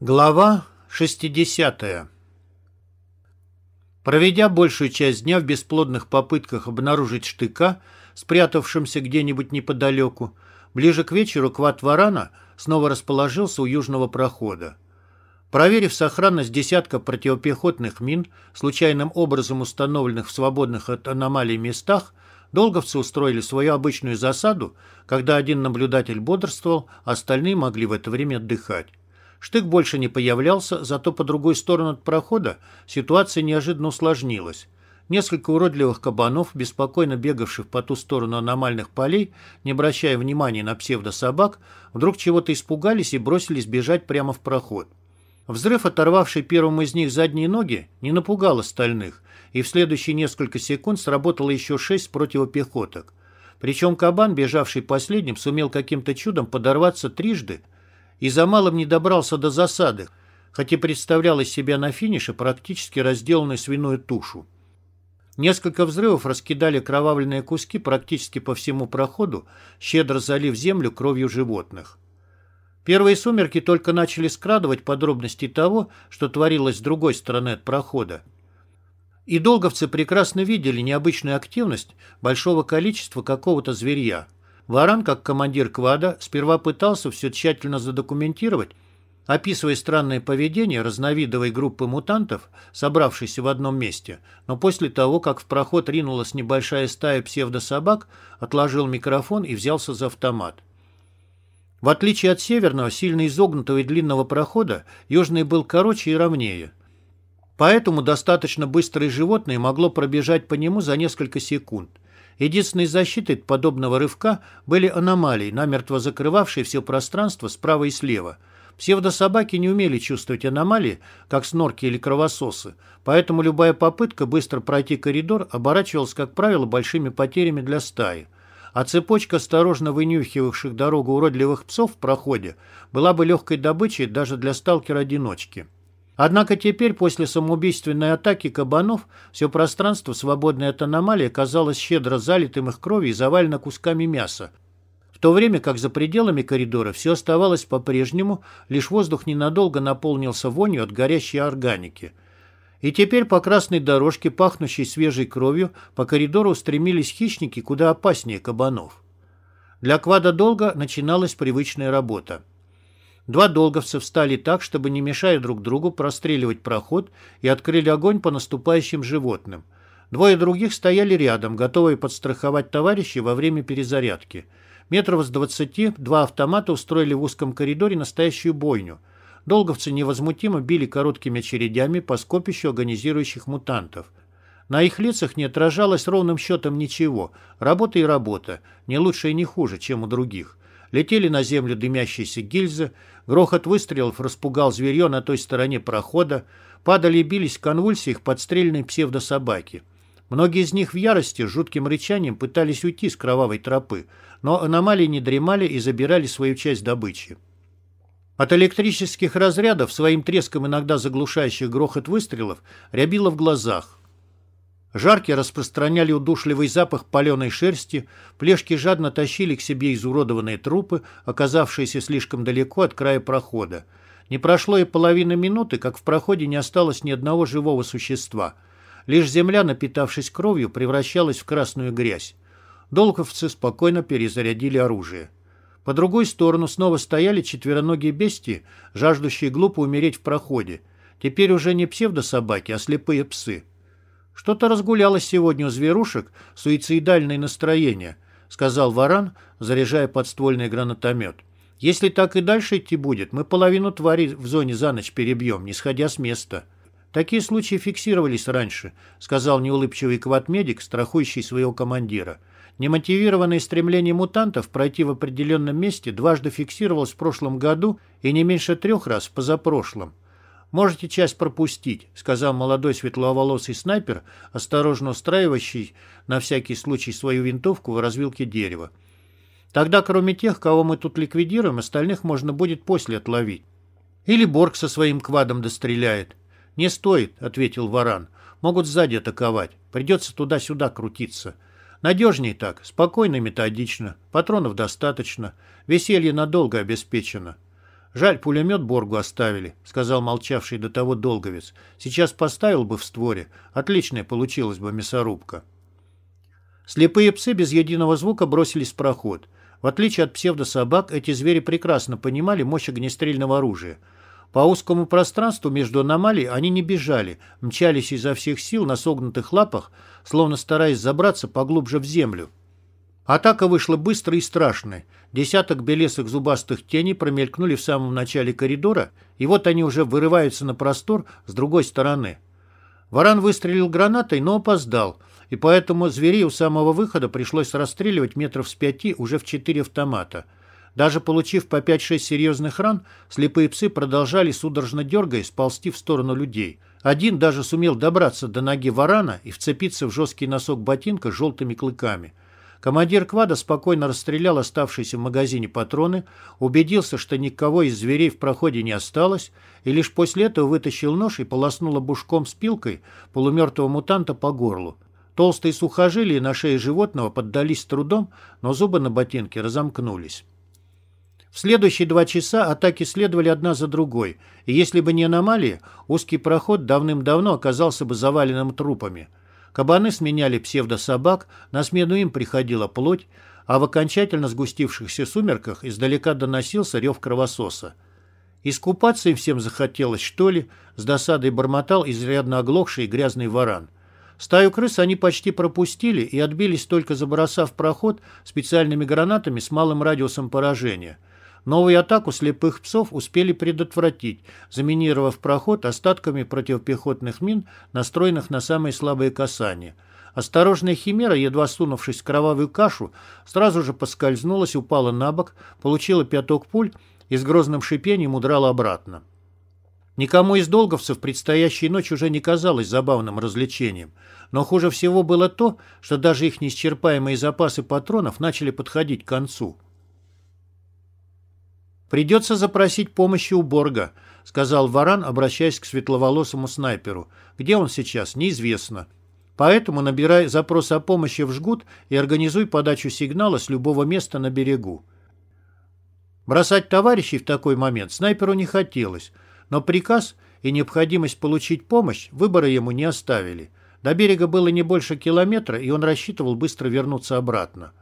Глава 60 Проведя большую часть дня в бесплодных попытках обнаружить штыка, спрятавшимся где-нибудь неподалеку, ближе к вечеру Кват Варана снова расположился у южного прохода. Проверив сохранность десятка противопехотных мин, случайным образом установленных в свободных от аномалий местах, долговцы устроили свою обычную засаду, когда один наблюдатель бодрствовал, а остальные могли в это время отдыхать. Штык больше не появлялся, зато по другой сторону от прохода ситуация неожиданно усложнилась. Несколько уродливых кабанов, беспокойно бегавших по ту сторону аномальных полей, не обращая внимания на псевдособак, вдруг чего-то испугались и бросились бежать прямо в проход. Взрыв, оторвавший первому из них задние ноги, не напугал остальных, и в следующие несколько секунд сработало еще шесть противопехоток. Причем кабан, бежавший последним, сумел каким-то чудом подорваться трижды, и за малым не добрался до засады, хоть и представлял из себя на финише практически разделанную свиную тушу. Несколько взрывов раскидали кровавленные куски практически по всему проходу, щедро залив землю кровью животных. Первые сумерки только начали скрадывать подробности того, что творилось с другой стороны от прохода. И долговцы прекрасно видели необычную активность большого количества какого-то зверья – Варан, как командир квада, сперва пытался все тщательно задокументировать, описывая странное поведение разновидовой группы мутантов, собравшейся в одном месте, но после того, как в проход ринулась небольшая стая псевдособак, отложил микрофон и взялся за автомат. В отличие от северного, сильно изогнутого и длинного прохода, южный был короче и ровнее. Поэтому достаточно быстрое животное могло пробежать по нему за несколько секунд – Единственной защитой подобного рывка были аномалии, намертво закрывавшие все пространство справа и слева. Псевдособаки не умели чувствовать аномалии, как снорки или кровососы, поэтому любая попытка быстро пройти коридор оборачивалась, как правило, большими потерями для стаи. А цепочка осторожно вынюхивавших дорогу уродливых псов в проходе была бы легкой добычей даже для сталкера-одиночки. Однако теперь, после самоубийственной атаки кабанов, все пространство, свободное от аномалии, казалось щедро залитым их кровью и завалено кусками мяса. В то время как за пределами коридора все оставалось по-прежнему, лишь воздух ненадолго наполнился вонью от горящей органики. И теперь по красной дорожке, пахнущей свежей кровью, по коридору устремились хищники куда опаснее кабанов. Для квада долго начиналась привычная работа. Два долговца встали так, чтобы, не мешая друг другу, простреливать проход и открыли огонь по наступающим животным. Двое других стояли рядом, готовые подстраховать товарищей во время перезарядки. Метров с двадцати два автомата устроили в узком коридоре настоящую бойню. Долговцы невозмутимо били короткими очередями по скопищу агонизирующих мутантов. На их лицах не отражалось ровным счетом ничего. Работа и работа, не лучше и не хуже, чем у других. Летели на землю дымящиеся гильзы, грохот выстрелов распугал зверье на той стороне прохода, падали и бились в конвульсиях подстрельные псевдособаки. Многие из них в ярости с жутким рычанием пытались уйти с кровавой тропы, но аномалии не дремали и забирали свою часть добычи. От электрических разрядов, своим треском иногда заглушающих грохот выстрелов, рябило в глазах. Жарки распространяли удушливый запах паленой шерсти, плешки жадно тащили к себе изуродованные трупы, оказавшиеся слишком далеко от края прохода. Не прошло и половины минуты, как в проходе не осталось ни одного живого существа. Лишь земля, напитавшись кровью, превращалась в красную грязь. Долговцы спокойно перезарядили оружие. По другой сторону снова стояли четвероногие бестии, жаждущие глупо умереть в проходе. Теперь уже не псевдособаки, а слепые псы. «Что-то разгулялось сегодня у зверушек суицидальное настроение», сказал Варан, заряжая подствольный гранатомет. «Если так и дальше идти будет, мы половину тварей в зоне за ночь перебьем, не сходя с места». «Такие случаи фиксировались раньше», сказал неулыбчивый квадмедик, страхующий своего командира. Немотивированное стремление мутантов пройти в определенном месте дважды фиксировалось в прошлом году и не меньше трех раз в позапрошлом. «Можете часть пропустить», — сказал молодой светловолосый снайпер, осторожно устраивающий на всякий случай свою винтовку в развилке дерева. «Тогда, кроме тех, кого мы тут ликвидируем, остальных можно будет после отловить. Или Борг со своим квадом достреляет». «Не стоит», — ответил Варан. «Могут сзади атаковать. Придется туда-сюда крутиться». Надежнее так, спокойно и методично. Патронов достаточно. Веселье надолго обеспечено. «Жаль, пулемет Боргу оставили», — сказал молчавший до того долговец. «Сейчас поставил бы в створе. Отличная получилась бы мясорубка». Слепые псы без единого звука бросились в проход. В отличие от псевдособак, эти звери прекрасно понимали мощь огнестрельного оружия. По узкому пространству между аномалий они не бежали, мчались изо всех сил на согнутых лапах, словно стараясь забраться поглубже в землю. Атака вышла быстрой и страшной. Десяток белесых зубастых теней промелькнули в самом начале коридора, и вот они уже вырываются на простор с другой стороны. Варан выстрелил гранатой, но опоздал, и поэтому зверей у самого выхода пришлось расстреливать метров с пяти уже в четыре автомата. Даже получив по 5-6 серьезных ран, слепые псы продолжали судорожно дергаясь ползти в сторону людей. Один даже сумел добраться до ноги варана и вцепиться в жесткий носок ботинка желтыми клыками – Командир квада спокойно расстрелял оставшиеся в магазине патроны, убедился, что никого из зверей в проходе не осталось, и лишь после этого вытащил нож и полоснул обушком с пилкой полумертвого мутанта по горлу. Толстые сухожилия на шее животного поддались с трудом, но зубы на ботинке разомкнулись. В следующие два часа атаки следовали одна за другой, и если бы не аномалии, узкий проход давным-давно оказался бы заваленным трупами – Кабаны сменяли псевдособак, на смену им приходила плоть, а в окончательно сгустившихся сумерках издалека доносился рев кровососа. Искупаться им всем захотелось, что ли, с досадой бормотал изрядно оглохший и грязный варан. Стаю крыс они почти пропустили и отбились только забросав проход специальными гранатами с малым радиусом поражения – Новую атаку слепых псов успели предотвратить, заминировав проход остатками противопехотных мин, настроенных на самые слабые касания. Осторожная химера, едва сунувшись в кровавую кашу, сразу же поскользнулась, упала на бок, получила пяток пуль и с грозным шипением удрала обратно. Никому из долговцев предстоящая ночь уже не казалась забавным развлечением. Но хуже всего было то, что даже их неисчерпаемые запасы патронов начали подходить к концу. «Придется запросить помощи у Борга», — сказал Варан, обращаясь к светловолосому снайперу. «Где он сейчас, неизвестно. Поэтому набирай запрос о помощи в жгут и организуй подачу сигнала с любого места на берегу». Бросать товарищей в такой момент снайперу не хотелось, но приказ и необходимость получить помощь выбора ему не оставили. До берега было не больше километра, и он рассчитывал быстро вернуться обратно.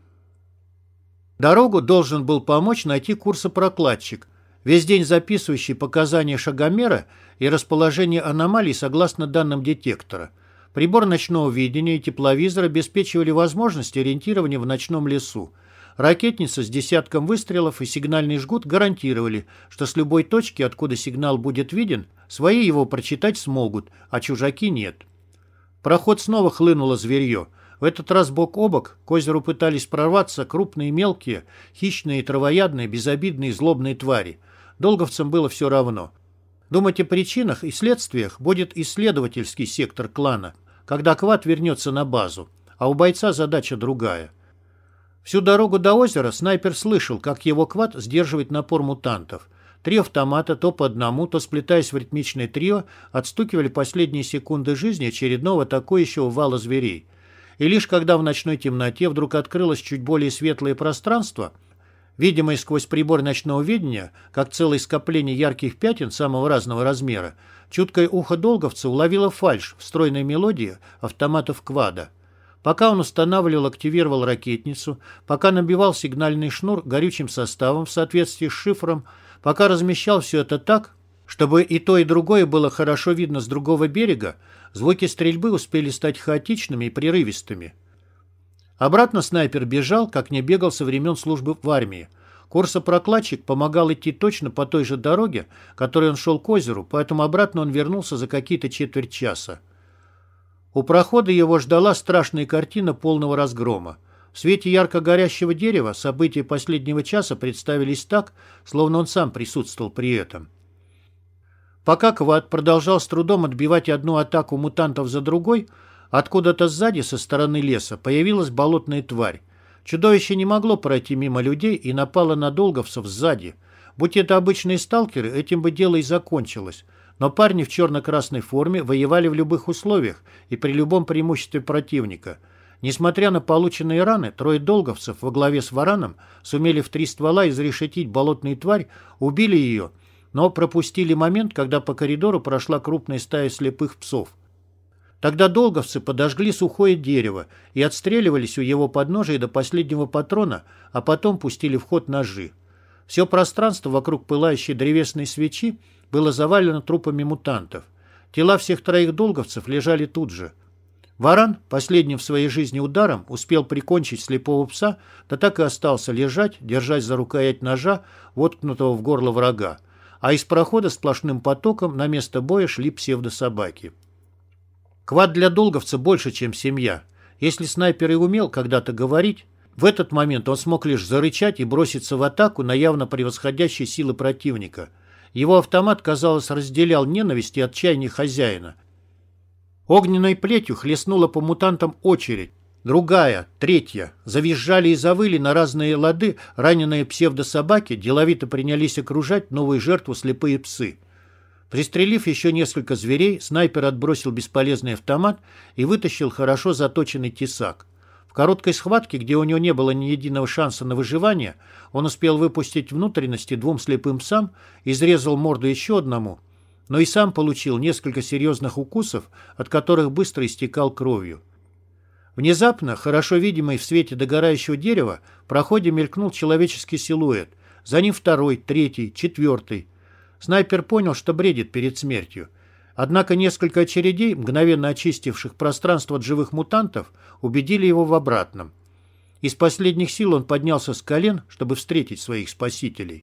Дорогу должен был помочь найти курсопрокладчик, весь день записывающий показания шагомера и расположение аномалий согласно данным детектора. Прибор ночного видения и тепловизор обеспечивали возможность ориентирования в ночном лесу. Ракетница с десятком выстрелов и сигнальный жгут гарантировали, что с любой точки, откуда сигнал будет виден, свои его прочитать смогут, а чужаки нет. Проход снова хлынуло зверье – в этот раз бок о бок к озеру пытались прорваться крупные мелкие, хищные, травоядные, безобидные, злобные твари. Долговцам было все равно. Думать о причинах и следствиях будет исследовательский сектор клана, когда Квад вернется на базу, а у бойца задача другая. Всю дорогу до озера снайпер слышал, как его Квад сдерживает напор мутантов. Три автомата, то по одному, то сплетаясь в ритмичное трио, отстукивали последние секунды жизни очередного атакующего вала зверей и лишь когда в ночной темноте вдруг открылось чуть более светлое пространство, видимое сквозь прибор ночного видения, как целое скопление ярких пятен самого разного размера, чуткое ухо долговца уловило фальшь в стройной мелодии автоматов квада. Пока он устанавливал, активировал ракетницу, пока набивал сигнальный шнур горючим составом в соответствии с шифром, пока размещал все это так, чтобы и то, и другое было хорошо видно с другого берега, Звуки стрельбы успели стать хаотичными и прерывистыми. Обратно снайпер бежал, как не бегал со времен службы в армии. Курсопрокладчик помогал идти точно по той же дороге, которой он шел к озеру, поэтому обратно он вернулся за какие-то четверть часа. У прохода его ждала страшная картина полного разгрома. В свете ярко горящего дерева события последнего часа представились так, словно он сам присутствовал при этом. Пока Квад продолжал с трудом отбивать одну атаку мутантов за другой, откуда-то сзади, со стороны леса, появилась болотная тварь. Чудовище не могло пройти мимо людей и напало на долговцев сзади. Будь это обычные сталкеры, этим бы дело и закончилось. Но парни в черно-красной форме воевали в любых условиях и при любом преимуществе противника. Несмотря на полученные раны, трое долговцев во главе с вараном сумели в три ствола изрешетить болотную тварь, убили ее, но пропустили момент, когда по коридору прошла крупная стая слепых псов. Тогда долговцы подожгли сухое дерево и отстреливались у его подножия до последнего патрона, а потом пустили в ход ножи. Все пространство вокруг пылающей древесной свечи было завалено трупами мутантов. Тела всех троих долговцев лежали тут же – Варан, последним в своей жизни ударом, успел прикончить слепого пса, да так и остался лежать, держась за рукоять ножа, воткнутого в горло врага. А из прохода сплошным потоком на место боя шли псевдособаки. Квад для долговца больше, чем семья. Если снайпер и умел когда-то говорить, в этот момент он смог лишь зарычать и броситься в атаку на явно превосходящие силы противника. Его автомат, казалось, разделял ненависть и отчаяние хозяина – Огненной плетью хлестнула по мутантам очередь. Другая, третья. Завизжали и завыли на разные лады раненые псевдособаки, деловито принялись окружать новую жертву слепые псы. Пристрелив еще несколько зверей, снайпер отбросил бесполезный автомат и вытащил хорошо заточенный тесак. В короткой схватке, где у него не было ни единого шанса на выживание, он успел выпустить внутренности двум слепым псам, изрезал морду еще одному но и сам получил несколько серьезных укусов, от которых быстро истекал кровью. Внезапно, хорошо видимый в свете догорающего дерева, в проходе мелькнул человеческий силуэт, за ним второй, третий, четвертый. Снайпер понял, что бредит перед смертью. Однако несколько очередей, мгновенно очистивших пространство от живых мутантов, убедили его в обратном. Из последних сил он поднялся с колен, чтобы встретить своих спасителей.